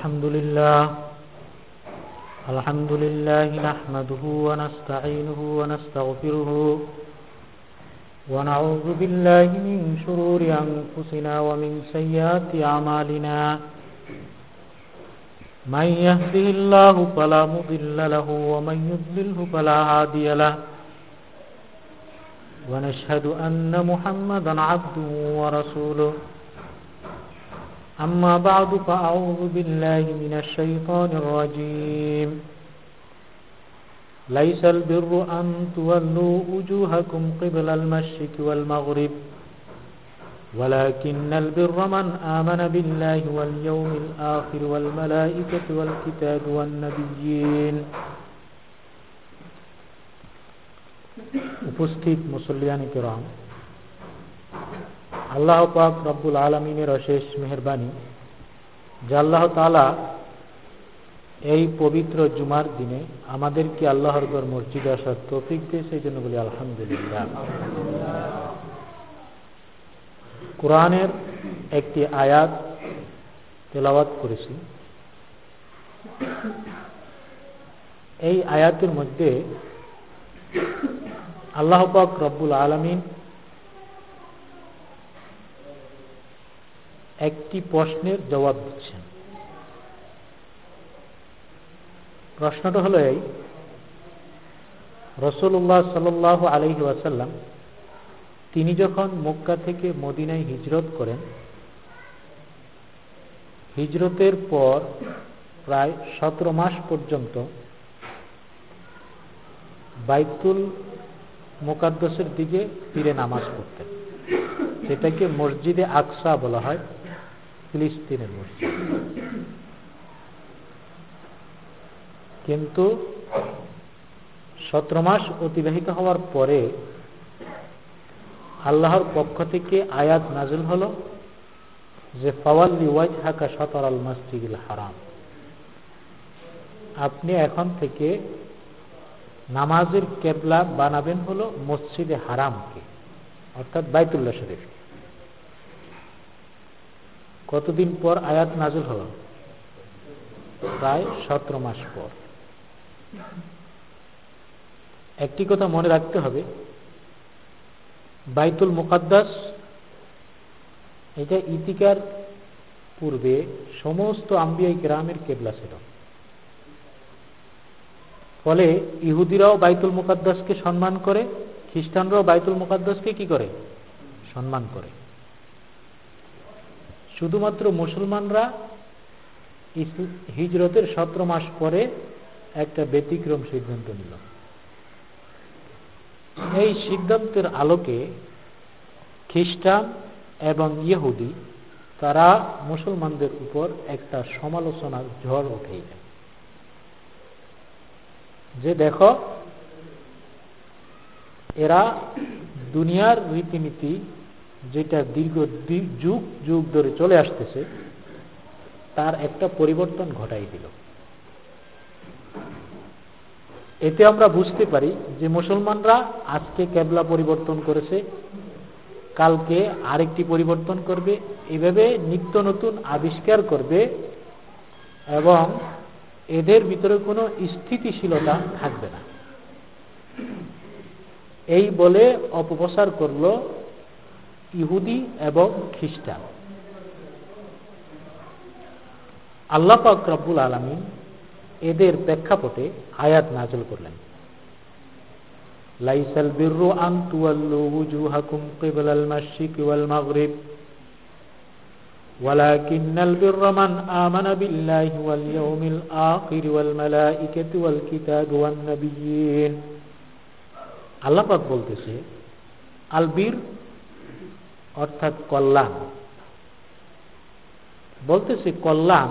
الحمد لله. الحمد لله نحمده ونستعينه ونستغفره ونعوذ بالله من شرور أنفسنا ومن سيئات أعمالنا. من يهده الله فلا مضل له ومن يضلله فلا هادي له. ونشهد أن محمدا عبده ورسوله. أما بعد فأعوذ بالله من الشيطان الرجيم ليس البر أن تولوا وجوهكم قبل المشرق والمغرب ولكن البر من آمن بالله واليوم الآخر والملائكة والكتاب والنبيين উপস্থিত মুসল্লিয়ানি কেরাম আল্লাহ পাক রব্বুল আলমিনের অশেষ মেহরবানি। যে আল্লাহ তালা এই পবিত্র জুমার দিনে আমাদেরকে আল্লাহর গর মসজিদ আসার তৌফিক দিয়ে, সেই জন্য বলি আলহামদুলিল্লাহ। কোরআনের একটি আয়াত তেলাওয়াত করেছি। এই আয়াতের মধ্যে আল্লাহ পাক রব্বুল আলমিন একটি প্রশ্নের জবাব দিচ্ছেন। প্রশ্নটা হলো এই রসুল্লাহ সাল আলহি ওয়াসাল্লাম তিনি যখন মক্কা থেকে মদিনায় হিজরত করেন, হিজরতের পর প্রায় সতেরো মাস পর্যন্ত বাইতুল মোকাদ্দসের দিকে ফিরে নামাজ পড়তেন সেটাকে মসজিদে আকসা বলা হয়। ফিলিস্তিনের মসজিদ। কিন্তু সতেরো মাস অতিবাহিত হওয়ার পরে আল্লাহর পক্ষ থেকে আয়াত নাজিল হল যে, ফওয়াল্লি ওয়াজ হাকা সতর আল মসজিদুল হারাম। আপনি এখন থেকে নামাজের কেবলা বানাবেন হলো মসজিদে হারামকে, অর্থাৎ বাইতুল্লাহ শরীফ কতদিন পর আয়াত নাজুল হল? প্রায় সতেরো মাস পর। একটি কথা মনে রাখতে হবে, বাইতুল মুকাদ্দাস, এটা ইতিকার পূর্বে সমস্ত আম্বিয়াই গ্রামের কেবলা ছিল। ফলে ইহুদিরাও বাইতুল মুকাদ্দাসকে সম্মান করে, খ্রিস্টানরাও বাইতুল মুকাদ্দাসকে কি করে? সম্মান করে। শুধুমাত্র মুসলমানরা হিজরতের সতেরো মাস পরে একটা ব্যতিক্রম সিদ্ধান্ত নিল। এই সিদ্ধান্তের আলোকে খ্রিস্টান এবং ইহুদি, তারা মুসলমানদের উপর একটা সমালোচনার ঝড় উঠে যায় যে দেখো, এরা দুনিয়ার রীতিনীতি যেটা দীর্ঘ যুগ যুগ ধরে চলে আসতেছে, তার একটা পরিবর্তন ঘটাই দিল। এতে আমরা বুঝতে পারি যে মুসলমানরা আজকে ক্যাবলা পরিবর্তন করেছে, কালকে আরেকটি পরিবর্তন করবে, এভাবে নিত্য নতুন আবিষ্কার করবে এবং এদের ভিতরে কোনো স্থিতিশীলতা থাকবে না। এই বলে অপপ্রচার করল ইহুদি এবং খ্রিস্টান আল্লাহ পাক রব্বুল আলমিন এদের প্রেক্ষাপটে আয়াত নাজল করলেন লাইসাল বিরু আন তুয়াল্লু উজুহাকুম কিবলাল মাশরিক ওয়াল মাগরিব ولكن البر من آمن بالله واليوم الآخر والملائكة والكتاب والنبيين আল্লাহ পাক বলতেছে আলবীর অর্থাৎ কল্যাণ। বলতেছে কল্যাণ,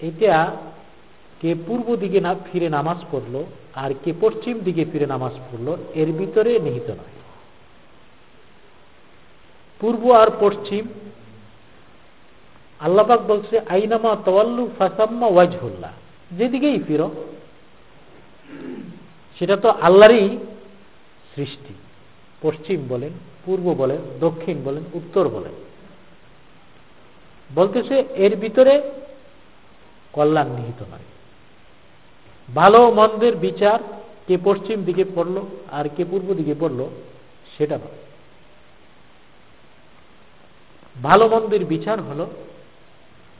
এটা কে পূর্ব দিকে না ফিরে নামাজ পড়ল আর কে পশ্চিম দিকে ফিরে নামাজ পড়ল, এর ভিতরে নিহিত নয়। পূর্ব আর পশ্চিম আল্লাপাক বলছে, আইনামা তওয়াল্লু ফাসাম্মা ওয়াজহুল্লাহ। যেদিকেই ফিরো, সেটা তো আল্লাহরই সৃষ্টি। পশ্চিম বলেন, পূর্ব বলেন, দক্ষিণ বলেন, উত্তর বলেন। বলতেছে, এর ভিতরে কল্যাণ নিহিত নয়। ভালো মন্দের বিচার কে পশ্চিম দিকে পড়ল আর কে পূর্ব দিকে পড়ল, সেটা নয় ভালো মন্দের বিচার হল,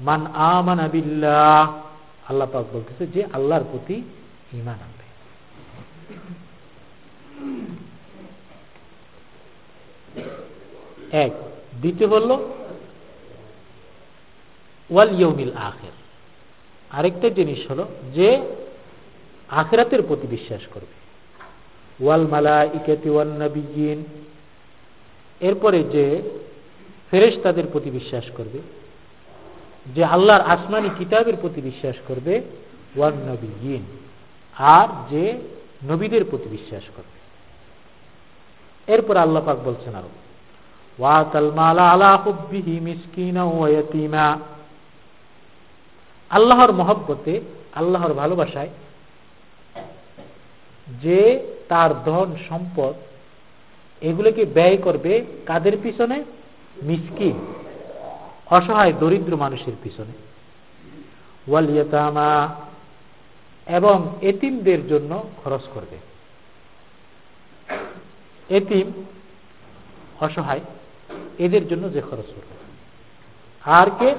মান আমান আবিল্লাহ আল্লাহ পাক বলতেছে যে, আল্লাহর প্রতি ইমান আনবে। এক, দ্বিতীয় বলল ওয়াল ইয়মিল আখের। আরেকটা জিনিস হলো যে আখেরাতের প্রতি বিশ্বাস করবে। ওয়াল মালা ইকাতি ওয়াল নবীন এরপরে যে ফেরেশ তাদের প্রতি বিশ্বাস করবে, যে আল্লাহর আসমানি কিতাবের প্রতি বিশ্বাস করবে, ওয়ান নবীন আর যে নবীদের প্রতি বিশ্বাস করবে। এরপর আল্লাহ পাক বলছেন আরও। মালা আলা হুব্বিহি মিসকিনা ওয়া ইয়াতীমা আল্লাহর মহব্বতে, আল্লাহর ভালোবাসায় যে তার ধন সম্পদ এগুলোকে ব্যয় করবে কাদের পিছনে? মিসকিন, অসহায় দরিদ্র মানুষের পিছনে। ওয়ালিয়াতামা এবং এতিমদের জন্য খরচ করবে। এতিম অসহায় এদের জন্য যে খরচ করবে আর কে?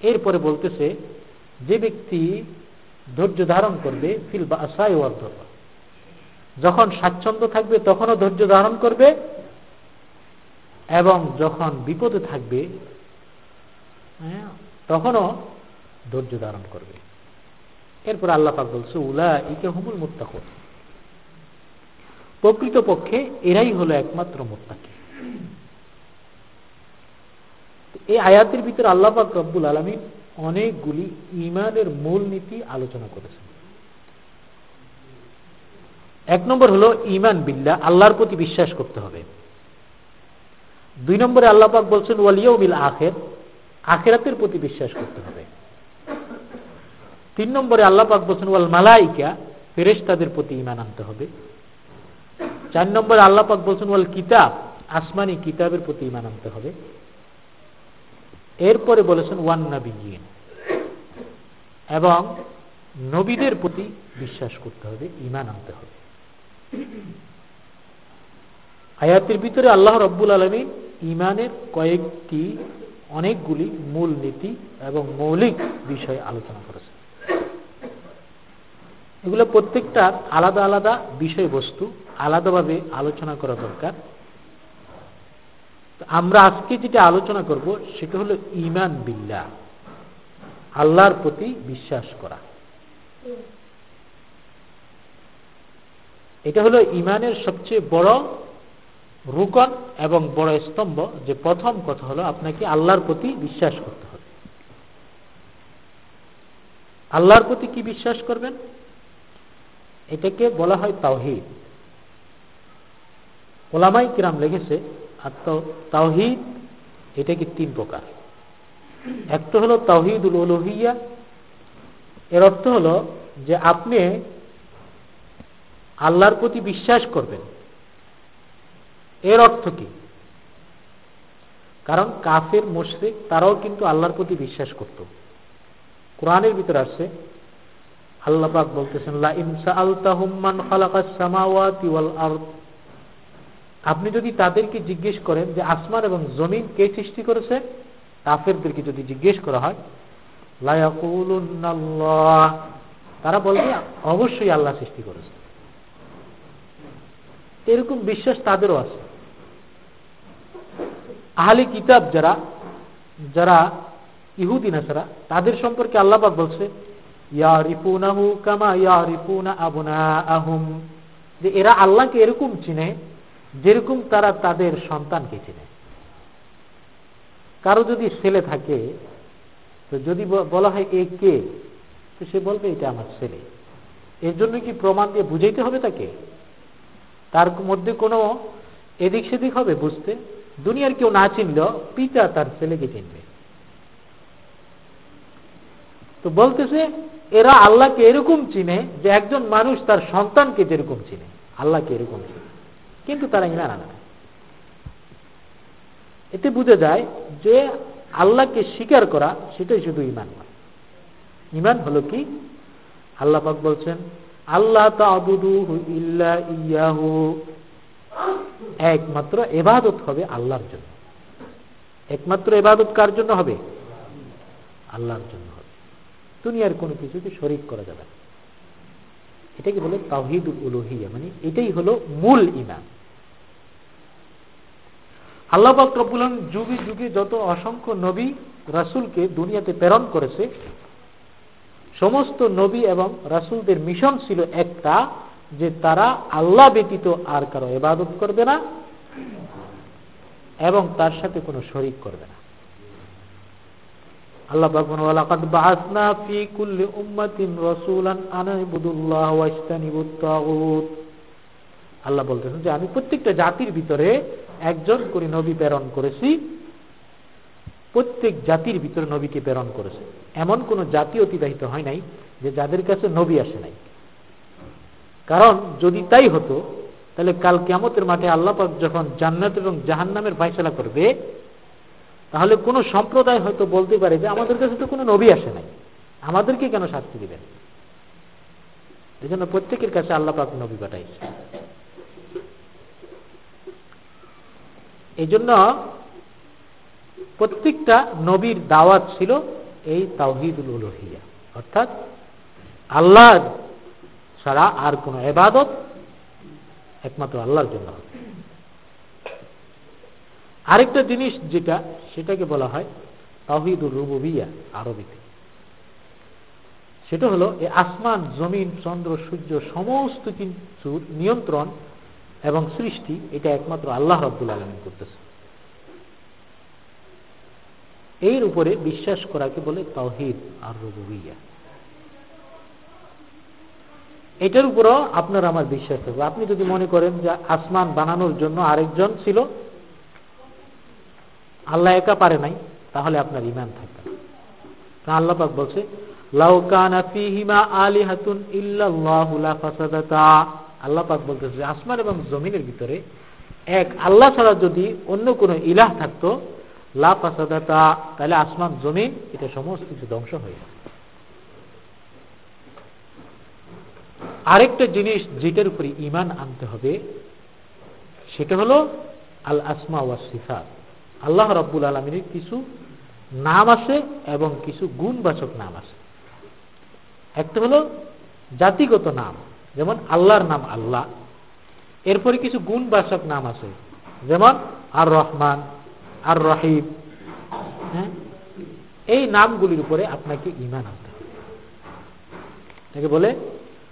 এরপরে বলতেছে যে ব্যক্তি ধৈর্য ধারণ করবে ফিল বা আসাই যখন স্বাচ্ছন্দ্য থাকবে তখনও ধৈর্য ধারণ করবে এবং যখন বিপদে থাকবে হ্যাঁ, তখনও ধৈর্য ধারণ করবে। এরপর আল্লাহ বলছে উলা ইকে হুমুল মুত্তাক প্রকৃত পক্ষে এরাই হলো একমাত্র মোত্তাকি। এই আয়াতের ভিতরে আল্লাপাক রব্বুল আলমী অনেকগুলি ইমানের মূল নীতি আলোচনা করেছেন। এক নম্বর হলো ইমান বিল্লা আল্লাহর প্রতি বিশ্বাস করতে হবে। দুই নম্বরে আল্লাহ পাক বলছেন ওয়ালিয়াউমিল আখের আখেরাতের প্রতি বিশ্বাস করতে হবে। তিন নম্বরে আল্লাহ পাক বলছেন, ওয়াল মালাইকা ফেরেশ তাদের প্রতি ইমান আনতে হবে। চার নম্বর আল্লাহ পাক বলছেন, ওয়াল কিতাব আসমানি কিতাবের প্রতি ইমান আনতে হবে। এরপরে বলেছেন, ওয়ান নাবিগিন এবং নবীদের প্রতি বিশ্বাস করতে হবে ইমান আনতে হবে। আয়াতের ভিতরে আল্লাহ রব্বুল আলমী ইমানের কয়েকটি অনেকগুলি মূল নীতি এবং মৌলিক বিষয় আলোচনা করেছে এগুলো প্রত্যেকটার আলাদা আলাদা বিষয়বস্তু আলাদাভাবে আলোচনা করা দরকার। আমরা আজকে যেটা আলোচনা করব, সেটা হলো ইমান বিল্লা আল্লাহর প্রতি বিশ্বাস করা। এটা হলো ইমানের সবচেয়ে বড় রুকন এবং বড় স্তম্ভ। যে প্রথম কথা হলো আপনাকে আল্লাহর প্রতি বিশ্বাস করতে হবে। আল্লাহর প্রতি কি বিশ্বাস করবেন? এটাকে বলা হয় তাওহিদ। ওলামাই কিরাম লেগেছে, আর তাওহিদ, এটা কি তিন প্রকার? একটা হলো তাওহিদুল উলুহিয়া, এর অর্থ হলো যে আপনি আল্লাহর প্রতি বিশ্বাস করবেন। এর অর্থ কি? কারণ কাফের, মুশরিক, তারাও কিন্তু আল্লাহর প্রতি বিশ্বাস করত। কোরআনের ভিতরে আসছে, আল্লাহ পাক বলতেছেন, লা ইনসা আলতাহুম্মান খালাকাস সামাওয়াতি ওয়াল আরদ। আপনি যদি তাদেরকে জিজ্ঞেস করেন যে আসমান এবং জমিন কে সৃষ্টি করেছে, কাফেরদেরকে যদি জিজ্ঞেস করা হয় তারা বলবে, অবশ্যই আল্লাহ সৃষ্টি করেছে। এরকম বিশ্বাস তাদেরও আছে। আহলি কিতাব যারা যারা ইহুদিন আসারা তাদের সম্পর্কে আল্লাহবাক বলছে যে এরা আল্লাহকে এরকম চিনে যেরকম তারা তাদের সন্তানকে চিনে। কারও যদি ছেলে থাকে, তো যদি বলা হয় এ কে, তো সে বলবে এটা আমার ছেলে। এর জন্য কি প্রমাণ দিয়ে বুঝাইতে হবে তাকে? তার মধ্যে কোনো এদিক সেদিক হবে বুঝতে। দুনিয়ার কেউ না চিনল পিতা তার ছেলেকে চিনবে। তো বলতেছে, এরা আল্লাহকে এরকম চিনে যে একজন মানুষ তার সন্তানকে যেরকম চিনে। আল্লাহকে এরকম চিনে। কিন্তু তারা ইমান আনে এতে বুঝে যায় যে আল্লাহকে স্বীকার করা, সেটাই শুধু ইমান নয়। ইমান হলো কি? আল্লাহ পাক বলছেন আল্লাহ ইল্লা ইয়াহু। একমাত্র এবাদত হবে আল্লাহর জন্য। একমাত্র এবাদত কার জন্য হবে? আল্লাহর জন্য হবে। দুনিয়ার কোনো কিছুকে শরিক করা যাবে এটাকে বলে তাহিদুল উলুহিয়া মানে এটাই হলো মূল ইমান। আল্লাহ রব্বুল যুগে যুগে যত অসংখ্য নবী, রাসুলকে দুনিয়াতে প্রেরণ করেছে, সমস্ত নবী এবং রাসুলদের মিশন ছিল একটা, যে তারা আল্লাহ ব্যতীত আর কারও এবাদত করবে না এবং তার সাথে কোনো শরিক করবে না। আল্লাহ বলছেন ওয়ালাকাদ বাআসনা ফি কুল্লি উম্মাতিন রাসূলান আন ইবুদুল্লাহ ওয়াজতানিবুত তাগুত। আল্লাহ বলতেছেন যে, আমি প্রত্যেকটা জাতির ভিতরে একজন করে নবী প্রেরণ করেছি, প্রত্যেক জাতির ভিতরে নবীকে প্রেরণ করেছে। এমন কোন জাতি অতিবাহিত হয় নাই যে যাদের কাছে নবী আসে নাই। কারণ যদি তাই হতো, তাহলে কাল কেমতের মাঠে আল্লাপাক যখন জান্নাত এবং জাহান নামের ফাইসলা করবে, তাহলে কোন সম্প্রদায় হয়তো বলতে পারে যে আমাদের কাছে তো কোনো নবী আসে নাই। আমাদেরকে কেন শাস্তি দিবেন? এই জন্য প্রত্যেকের কাছে আল্লাপাক নবী পাঠাইছে। এই জন্য প্রত্যেকটা নবীর দাওয়াত ছিল এই তাওহিদুল উলহিয়া। অর্থাৎ আল্লাহ ছাড়া আর কোন এবাদত একমাত্র আল্লাহর জন্য আরেকটা জিনিস যেটা, সেটাকে বলা হয় তাহিদুল রুবিয়া আরবিতে। সেটা হলো এই আসমান, জমিন, চন্দ্র, সূর্য, সমস্ত কিছুর নিয়ন্ত্রণ এবং সৃষ্টি, এটা একমাত্র আল্লাহ রব্দুল আলমিন করতেছে। এর উপরে বিশ্বাস করাকে বলে তহিদ আর রবুইয়া এটার উপরও আপনার আমার বিশ্বাস থাকবে। আপনি যদি মনে করেন যে আসমান বানানোর জন্য আরেকজন ছিল, আল্লাহ একা পারে নাই, তাহলে আপনার ইমান থাকবে না। আল্লাহ পাক বলছে আল্লাহ পাক বলতেছে আসমান এবং জমিনের ভিতরে এক আল্লাহ ছাড়া যদি অন্য কোন ইলাহ থাকতো, লা তাহলে আসমান, জমিন, এটা সমস্ত কিছু ধ্বংস হয়ে আরেকটা জিনিস যেটার উপরে ইমান আনতে হবে, সেটা হলো আল আসমা ওয়া সিফাত। আল্লাহ রব্বুল আলমিনের কিছু নাম আছে এবং কিছু গুণবাচক নাম আছে। একটা হলো জাতিগত নাম। যেমন আল্লাহর নাম আল্লাহ। এরপরে কিছু গুণবাচক নাম আছে। যেমন আর রহমান আর রহিম হ্যাঁ? এই নামগুলির উপরে আপনাকে ইমান আনতে হবে। বলে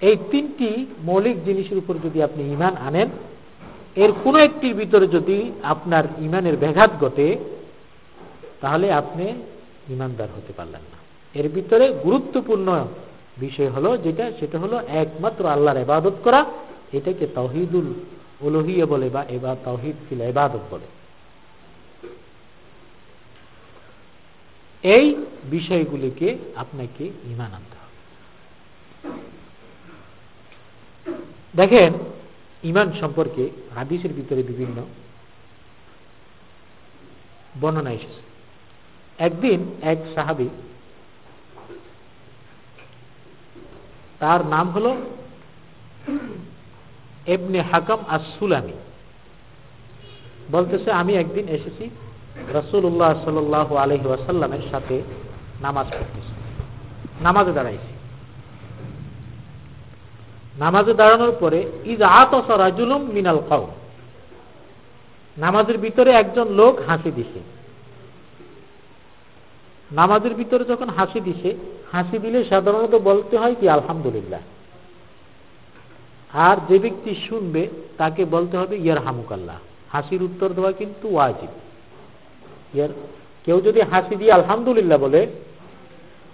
এই তিনটি মৌলিক জিনিসের উপর যদি আপনি ইমান আনেন, এর কোনো একটির ভিতরে যদি আপনার ইমানের ব্যাঘাত ঘটে, তাহলে আপনি ইমানদার হতে পারলেন না। এর ভিতরে গুরুত্বপূর্ণ বিষয় হলো যেটা, সেটা হলো একমাত্র আল্লাহর এবাদত করা। এটাকে তহিদুল উলহিয়া বলে বা এবার তহিদ ফিল এবাদত বলে। এই বিষয়গুলিকে আপনাকে ইমান আনতে হবে। দেখেন, ইমান সম্পর্কে হাদিসের ভিতরে বিভিন্ন বর্ণনা এসেছে। একদিন এক সাহাবি তার নাম হল এবনে হাকাম আসুলামি বলতেছে, আমি একদিন এসেছি রসুল্লাহ সাল আলহি ওয়াসাল্লামের সাথে নামাজ পড়তেছি। নামাজে দাঁড়াইছি। নামাজে দাঁড়ানোর পরে ইজ আতসরাজুলুম মিনাল কাউ নামাজের ভিতরে একজন লোক হাসি দিছে। নামাজের ভিতরে যখন হাসি দিছে হাসি দিলে সাধারণত বলতে হয় কি, আলহামদুলিল্লাহ। আর যে ব্যক্তি শুনবে, তাকে বলতে হবে ইয়ার হামুকাল্লাহ হাসির উত্তর দেওয়া কিন্তু ওয়াজিব। ইয়ার কেউ যদি হাসি দিয়ে আলহামদুলিল্লাহ বলে,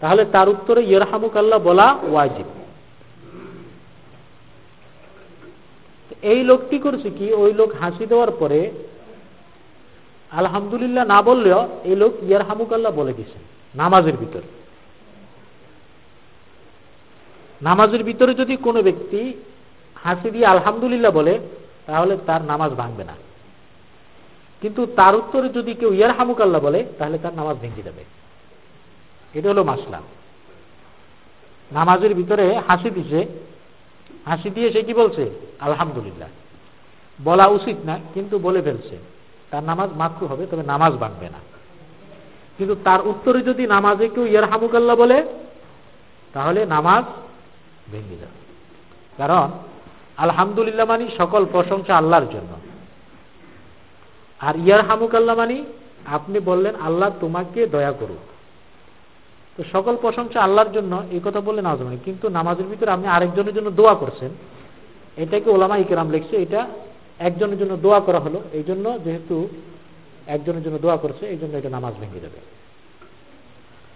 তাহলে তার উত্তরে ইয়ার হামুকাল্লাহ বলা ওয়াজিব। এই লোকটি করছে কি, ওই লোক হাসি দেওয়ার পরে আলহামদুলিল্লাহ না বললেও এই লোক ইয়ার হামুকাল্লাহ বলে দিছে নামাজের ভিতরে। নামাজের ভিতরে যদি কোনো ব্যক্তি হাসি দিয়ে আলহামদুলিল্লাহ বলে, তাহলে তার নামাজ ভাঙবে না। কিন্তু তার উত্তরে যদি কেউ ইয়ার হামুক আল্লাহ বলে, তাহলে তার নামাজ ভেঙে যাবে। এটা হলো মাসলা। নামাজের ভিতরে হাসি দিছে। হাসি দিয়ে সে কি বলছে? আলহামদুলিল্লাহ। বলা উচিত না, কিন্তু বলে ফেলছে। তার নামাজ মাত্র হবে, তবে নামাজ ভাঙবে না। কিন্তু তার উত্তরে যদি নামাজে কেউ ইয়ার হামুকাল্লা বলে, তাহলে নামাজ ভেঙে যাবে কারণ, আলহামদুলিল্লাহ মানি সকল প্রশংসা আল্লাহর জন্য। আর ইয়ার হামুক আল্লাহ মানি আপনি বললেন, আল্লাহ তোমাকে দয়া করুক। তো সকল প্রশংসা আল্লাহর জন্য, এই কথা বললে নামাজ মানে কিন্তু নামাজের ভিতরে আপনি আরেকজনের জন্য দোয়া করছেন। এটাকে ওলামা ইকেরাম লিখছে, এটা একজনের জন্য দোয়া করা হলো। এই জন্য যেহেতু একজনের জন্য দোয়া করছে, এই জন্য এটা নামাজ ভেঙে যাবে।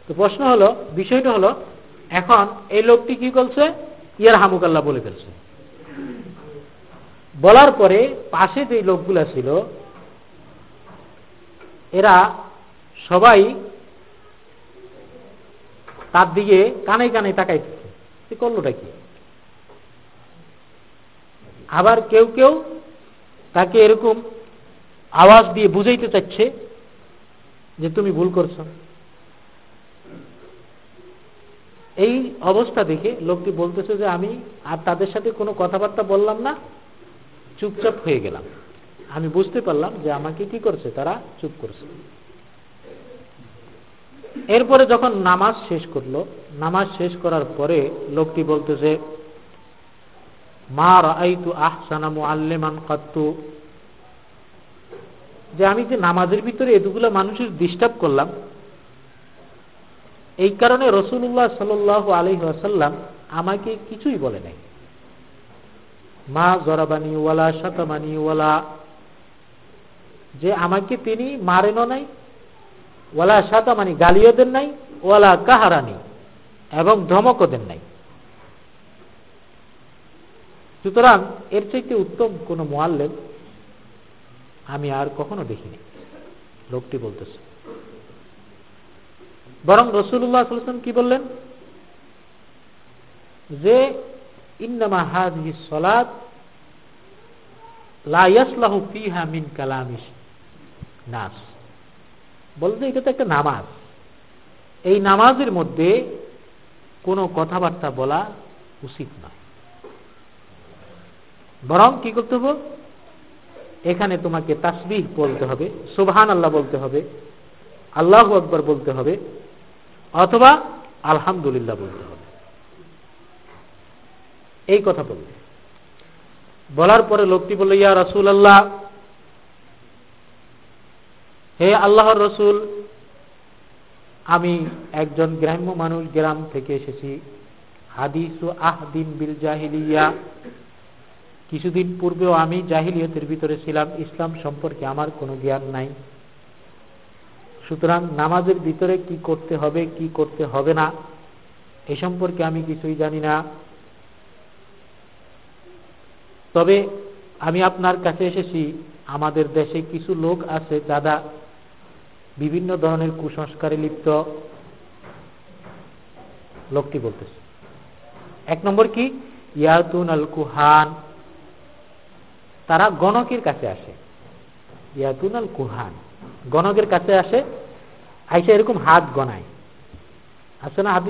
তো প্রশ্ন হলো, বিষয়টা হলো এখন এই লোকটি কি করছে? ইয়ার হামুকাল্লা বলে ফেলছে। বলার পরে পাশে যে লোকগুলা ছিল, এরা সবাই তার দিকে কানে কানে তাকাইতেছে। সে করলোটা কি? আবার কেউ কেউ তাকে এরকম আওয়াজ দিয়ে বুঝাইতে চাচ্ছে যে তুমি ভুল করছ। এই অবস্থা দেখে লোকটি বলতেছে যে আমি আর তাদের সাথে কোনো কথাবার্তা বললাম না, চুপচাপ হয়ে গেলাম। আমি বুঝতে পারলাম যে আমাকে কি করছে, তারা চুপ করছে। এরপরে যখন নামাজ শেষ করল, নামাজ শেষ করার পরে লোকটি বলতেছে, মা রাইতু আহসানা মুআল্লিমান কাত্তু। যে আমি যে নামাজের ভিতরে এতগুলো মানুষের ডিস্টার্ব করলাম এই কারণে রসুল্লাহ সাল আলহি আসাল্লাম আমাকে কিছুই বলে নাই। মা জরাবানি, ওয়ালা শতমানি, ওয়ালা যে আমাকে তিনি মারেনও নাই, ওয়ালা শতমানি গালিও দেন নাই, ওয়ালা কাহারানি এবং ধমকও দেন নাই। সুতরাং এর চাইতে উত্তম কোন মোয়াল্লেম আমি আর কখনো দেখিনি। লোকটি বলতেছে বরং রসুল্লাহ কি বললেন? যে, ইন্নামা হাজি সলাদ লাইয়াসলাহু ফিহা মিন কালামিস নাস বলতে এটা তো একটা নামাজ। এই নামাজের মধ্যে কোনো কথাবার্তা বলা উচিত নয়। বরং কি করতে হবে? এখানে তোমাকে তাসবিহ বলতে হবে সুবহান আল্লাহ বলতে হবে, আল্লাহ আকবর বলতে হবে অথবা আলহামদুলিল্লাহ বলতে হবে। এই কথা বলবে। বলার পরে লোকটি বলল, ইয়া রসুল আল্লাহ হে আল্লাহর রসুল, আমি একজন গ্রাম্য মানুষ গ্রাম থেকে এসেছি। হাদিস আহদিন বিল জাহিলিয়া। কিছুদিন পূর্বেও আমি জাহিলিয়তের ভিতরে ছিলাম। ইসলাম সম্পর্কে আমার কোনো জ্ঞান নাই। সুতরাং নামাজের ভিতরে কি করতে হবে, কি করতে হবে না, এ সম্পর্কে আমি কিছুই জানি না। তবে আমি আপনার কাছে এসেছি, আমাদের দেশে কিছু লোক আছে যারা বিভিন্ন ধরনের কুসংস্কারে লিপ্ত। লোকটি বলতেছে, এক নম্বর কি? ইয়াতুন আল কুহান তারা গণকের কাছে আসে। ইয়াতুন আল কুহান গণকের কাছে আসে, আইসা এরকম হাত গনায়। আছে না হাত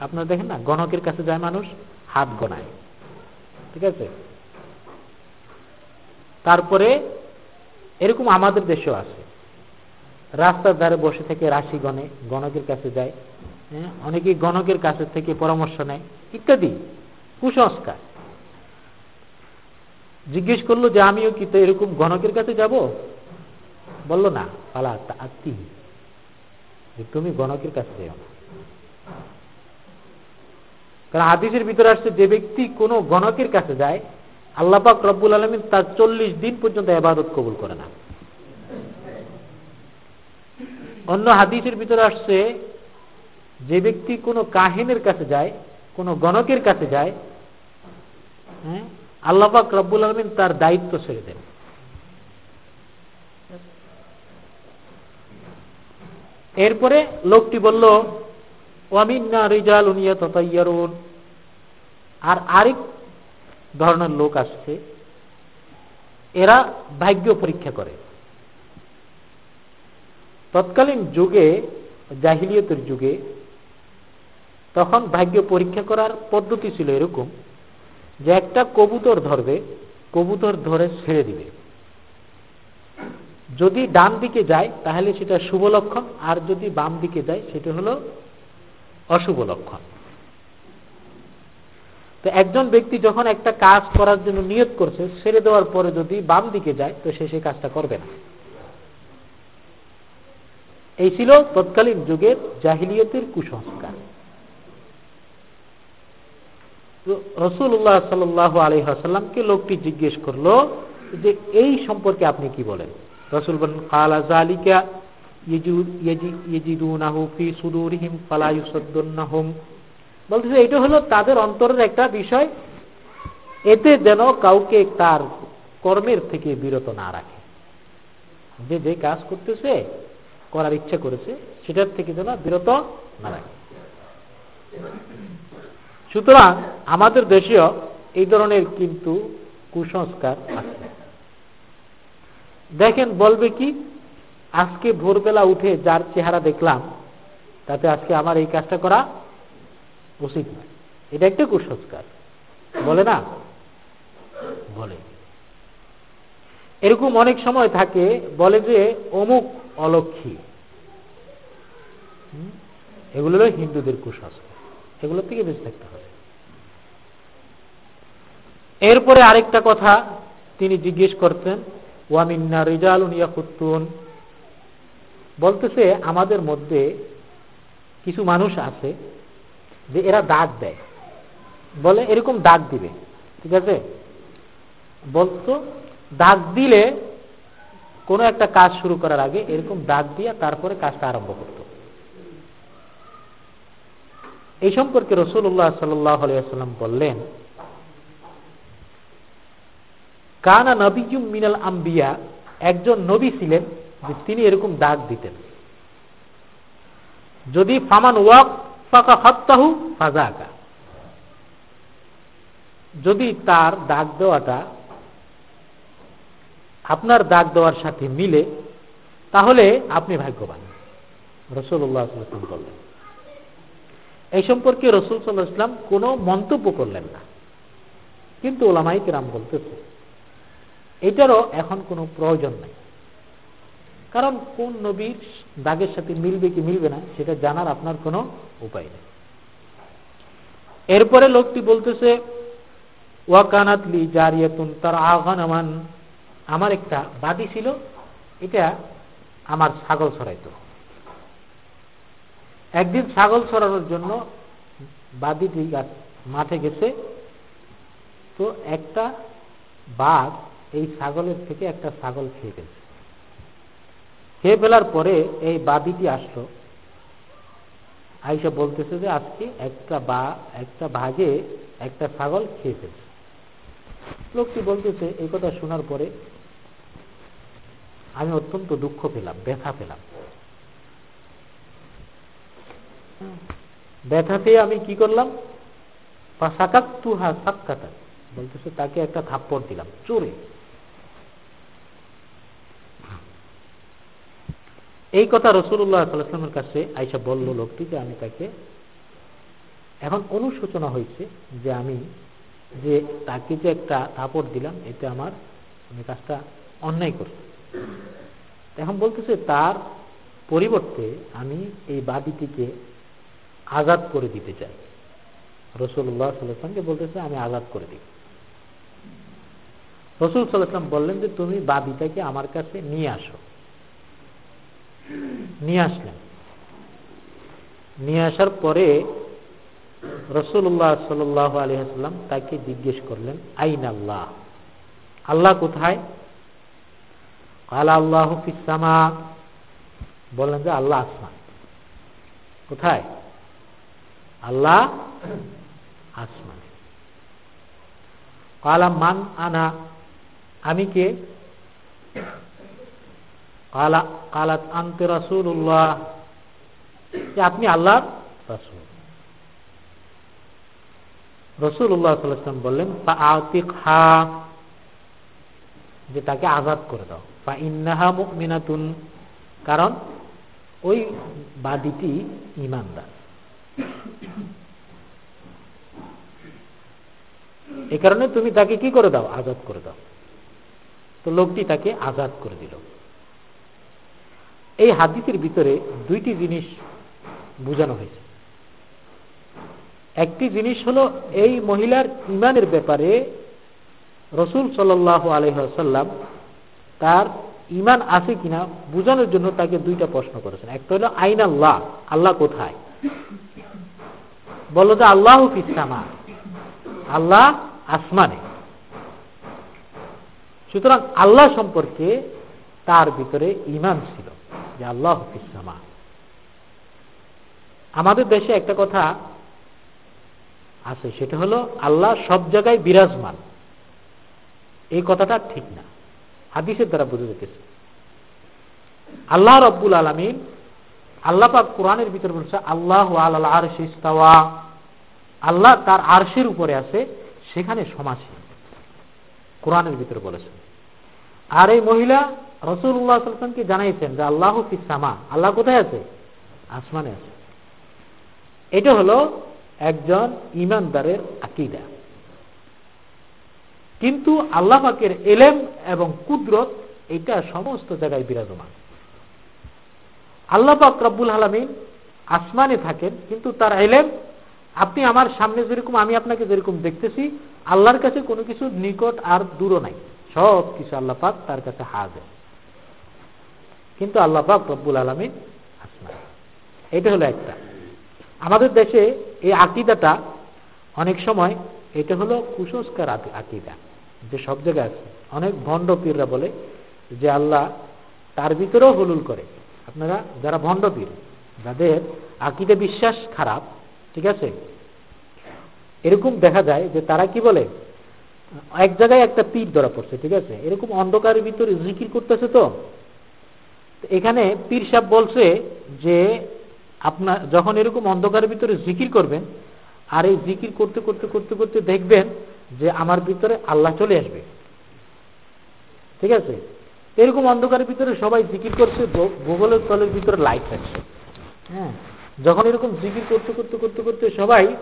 আপনারা দেখেন না? গণকের কাছে যায় মানুষ, হাত গনায়। ঠিক আছে? তারপরে এরকম আমাদের দেশেও আছে। রাস্তার ধারে বসে থেকে রাশি গণে গণকের কাছে যায়। হ্যাঁ? অনেকেই গণকের কাছে থেকে পরামর্শ নেয়, ইত্যাদি। কুসংস্কার। জিজ্ঞেস করল যে, আমিও কি তো এরকম গণকের কাছে যাব? বলল না, পালা আত্মি তুমি গণকের কাছে যাও না। কারণ হাদিসের ভিতরে আসছে যে ব্যক্তি কোনো গণকের কাছে যায় আল্লাপাক রব্বুল আলমিন তার চল্লিশ দিন পর্যন্ত আবাদত কবুল করে না। অন্য হাদিসের ভিতরে আসছে, যে ব্যক্তি কোনো কাহিনের কাছে যায়, কোনো গণকের কাছে যায় হ্যাঁ আল্লাপাক রব্বুল আলমিন তার দায়িত্ব ছেড়ে দেন। এরপরে লোকটি বলল, ওয়ামিন্না রিজাল উনিয়া ততাইয়ারুন আর আরেক ধরনের লোক আসছে, এরা ভাগ্য পরীক্ষা করে। তৎকালীন যুগে, জাহিলিয়তের যুগে, তখন ভাগ্য পরীক্ষা করার পদ্ধতি ছিল এরকম যে একটা কবুতর ধরবে, কবুতর ধরে ছেড়ে দিবে। যদি ডান দিকে যায়, তাহলে সেটা শুভ লক্ষণ, আর যদি বাম দিকে যায়, সেটা হলো অশুভ লক্ষণ। তো একজন ব্যক্তি যখন একটা কাজ করার জন্য নিয়ত করছে ছেড়ে দেওয়ার পরে যদি বাম দিকে যায়, তো সে সেই কাজটা করবে না। এই ছিল তৎকালীন যুগের জাহিলিয়তের কুসংস্কার। রসুল্লাহ সাল আলী হাসাল্লামকে লোকটি জিজ্ঞেস করল যে, এই সম্পর্কে আপনি কি বলেন? রসুল বলেন, কালা জালিকা এটা হলো তাদের অন্তরের একটা বিষয়। এতে যেন কাউকে তার কর্মের থেকে বিরত না রাখে। যে যে কাজ করতেছে, করার ইচ্ছা করেছে, সেটার থেকে যেন বিরত না রাখে। সুতরাং আমাদের দেশেও এই ধরনের কিন্তু কুসংস্কার আছে। দেখেন, বলবে কি? আজকে ভোরবেলা উঠে যার চেহারা দেখলাম, তাতে আজকে আমার এই কাজটা করা উচিত নয়। এটা একটা কুসংস্কার। বলে না? বলে। এরকম অনেক সময় থাকে, বলে যে অমুক অলক্ষী। এগুলো হিন্দুদের কুসংস্কার। এগুলো থেকে বেঁচে থাকতে হবে। এরপরে আরেকটা কথা তিনি জিজ্ঞেস করতেন ওয়ামিন্না রিজাল উনিয়াকুত্তুন বলতেছে, আমাদের মধ্যে কিছু মানুষ আছে যে এরা দাগ দেয়। বলে, এরকম দাগ দিবে। ঠিক আছে? বলতো, দাগ দিলে কোনো একটা কাজ শুরু করার আগে এরকম দাগ দিয়ে তারপরে কাজটা আরম্ভ করত। এই সম্পর্কে রসুল্লাহ সাল্লাহ সাল্লাম বললেন কানা নবীজুম মিনাল আম্বিয়া, একজন নবী ছিলেন যে তিনি এরকম দাগ দিতেন। যদি ফামান ওয়াক ফাঁকা হত্যাহু ফাজাকা যদি তার দাগ দেওয়াটা আপনার দাগ দেওয়ার সাথে মিলে, তাহলে আপনি ভাগ্যবান। রসুল্লাহ বললেন। এই সম্পর্কে রসুল সাল্লাহ ইসলাম কোন মন্তব্য করলেন না। কিন্তু ওলামাই কিরাম বলতেছে এটারও এখন কোনো প্রয়োজন নাই। কারণ কোন নবীর দাগের সাথে মিলবে কি মিলবে না, সেটা জানার আপনার কোনো উপায় নেই। এরপরে লোকটি বলতেছে ওয়াকানাতলি জারিয়াতুন তার আহ্বান আমার একটা বাদি ছিল, এটা আমার ছাগল ছড়াইত। একদিন ছাগল ছড়ানোর জন্য বাদিটি মাঠে গেছে, তো একটা বাঘ এই ছাগলের থেকে একটা ছাগল খেয়ে ফেলছে। খেয়ে ফেলার পরে এই বাদিটি আসলো। আইসা বলতেছে যে, আজকে একটা বা, একটা ভাগে একটা ছাগল খেয়ে ফেলছে। লোকটি বলতেছে, এই কথা শোনার পরে আমি অত্যন্ত দুঃখ পেলাম, ব্যথা পেলাম। ব্যথাতে আমি কি করলাম? সাকাত তুহা বলতেছে, তাকে একটা থাপ্পড় দিলাম, চোরে। এই কথা রসুল্লাহ সাল্লামের কাছে আইসা বলল লোকটি যে আমি তাকে, এখন অনুশোচনা হয়েছে যে আমি যে তাকে যে একটা থাপড় দিলাম, এতে আমার আমি কাজটা অন্যায় করছি। এখন বলতেছে তার পরিবর্তে আমি এই বাদিটিকে আজাদ করে দিতে চাই। রসুল্লাহ সাল্লামকে বলতেছে, আমি আজাদ করে দিই রসুল সাল্লাম বললেন যে, তুমি বাদিটাকে আমার কাছে নিয়ে আসো। নিয়ে আসলেন। নিয়ে আসার পরে রসুল্লাহ সাল আলহাম তাকে জিজ্ঞেস করলেন, আইন আল্লাহ? আল্লাহ কোথায়? আল্লাহ আল্লাহ ফিসামা বললেন যে, আল্লাহ আসমান। কোথায়? আল্লাহ আসমান। কালা মান আনা? আমি কে? কালাত আনতে রাসুল্লাহ যে আপনি আল্লাহ রাসুল রসুল্লাহ সাল্লাম বললেন হা যে তাকে আজাদ করে দাও। বা ইন্নাহা মিনাতুন কারণ ওই বাদীটি ইমানদার। এ কারণে তুমি তাকে কি করে দাও? আজাদ করে দাও। তো লোকটি তাকে আজাদ করে দিল। এই হাদিসের ভিতরে দুইটি জিনিস বোঝানো হয়েছে। একটি জিনিস হলো এই মহিলার ইমানের ব্যাপারে রসুল সাল আলহাসাল্লাম তার ইমান আছে কিনা বোঝানোর জন্য তাকে দুইটা প্রশ্ন করেছেন। একটা হলো, আইন আল্লাহ আল্লাহ কোথায়? বলো যে, আল্লাহ ফিসামা আল্লাহ আসমানে। সুতরাং আল্লাহ সম্পর্কে তার ভিতরে ইমান ছিল। যে আল্লাহ ফিসামা আমাদের দেশে একটা কথা আছে, সেটা হলো আল্লাহ সব জায়গায় বিরাজমান। এই কথাটা ঠিক না। হাদিসের দ্বারা বুঝে যেতেছে আল্লাহ রব্বুল আলমিন আল্লাহ পাক কোরআনের ভিতরে বলছে, আল্লাহ আল্লাহ আল্লাহ তার আরশের উপরে আছে, সেখানে সমাসী কোরআনের ভিতরে বলেছেন আর এই মহিলা রসুল্লাহামকে জানাইছেন যে আল্লাহ ফিসামা আল্লাহ কোথায় আছে? আসমানে আছে। এটা হলো একজন ইমানদারের আকিদা। কিন্তু আল্লাহ পাকের এলেম এবং কুদরত এটা সমস্ত জায়গায় বিরাজমান। আল্লাহ পাক রব্বুল আলমিন আসমানে থাকেন, কিন্তু তার এলেম, আপনি আমার সামনে যেরকম, আমি আপনাকে যেরকম দেখতেছি, আল্লাহর কাছে কোনো কিছু নিকট আর দূরও নাই। সব কিছু আল্লাহ পাক তার কাছে হাজে কিন্তু আল্লাহ পাক রব্বুল আলমিন আসমান। এটা হলো একটা। আমাদের দেশে এই আকিদাটা অনেক সময় এটা হলো কুসংস্কার আকিদা, যে সব জায়গায় আছে। অনেক ভণ্ড পীররা বলে যে আল্লাহ তার ভিতরেও হলুল করে। আপনারা যারা ভণ্ড পীর, যাদের আকিদে বিশ্বাস খারাপ, ঠিক আছে? এরকম দেখা যায় যে তারা কি বলে? এক জায়গায় একটা পীর ধরা পড়ছে, ঠিক আছে? এরকম অন্ধকারের ভিতরে জিকির করতেছে তো। এখানে পীর সাহেব বলছে যে আপনার, যখন এরকম অন্ধকারের ভিতরে জিকির করবেন, আর এই জিকির করতে করতে করতে করতে দেখবেন যে আমার ভিতরে আল্লাহ চলে আসবে। ঠিক আছে? এরকম অন্ধকারের ভিতরে সবাই জিকির করছে ভূগোলের তলের ভিতরে লাইট থাকছে হ্যাঁ? যখন এরকম জিকির করতে করতে করতে করতে সবাই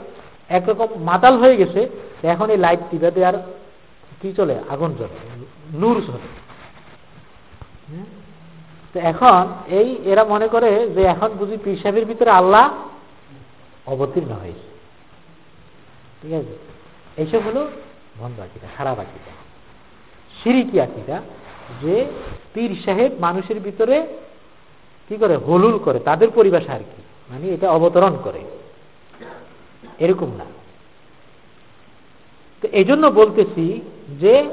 একরকম মাতাল হয়ে গেছে এখন এই লাইট টিভাতে আর কি চলে? আগুন চলে নূর চলে তো এখন এই এরা মনে করে যে এখন বুঝি পিসাবের ভিতরে আল্লাহ অবতীর্ণ হয়েছে। ঠিক আছে? এইসব হলো বন্ধ আকিদা, খারাপ আকিদা। সিরিকি আকিদা যে পীর সাহেব মানুষের ভিতরে কি করে? হলুল করে, তাদের পরিভাষা আর কি। মানে এটা অবতরণ করে। এরকম না। তো এই জন্য বলতেছি যে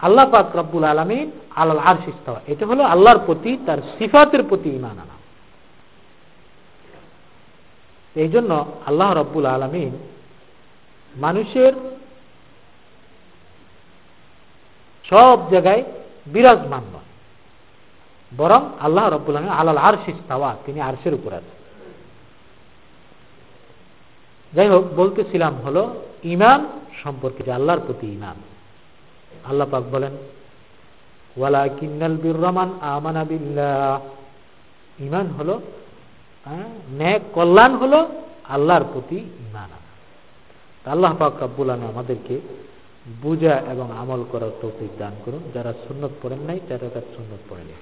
আল্লাহ পাক রব্বুল আলমিন আল্লাহ আর শিস্তাওয়া এটা হলো আল্লাহর প্রতি, তার সিফাতের প্রতি ইমান আনা। এই জন্য আল্লাহ রব্বুল আলমিন মানুষের সব জায়গায় বিরাজমান নয় বরং আল্লাহ রব্বুল আলমিন আল্লাহ আর শিস্তাওয়া তিনি আরশের উপর আছে যাই হোক, বলতেছিলাম হলো ইমান সম্পর্কে আল্লাহর প্রতি ইমান আল্লাহ পাক বলেন ওয়ালা কিন্নাল বিরমান আমানা বিল্লাহ। ইমান হলো ন্যায় কল্যাণ হলো আল্লাহর প্রতি ইমান আল্লাহ পাক রব্বুল আমাদেরকে বুঝা এবং আমল করার তৌফিক দান করুন। যারা সুন্নত পড়েন নাই তারা তার সুন্নত পড়েনি।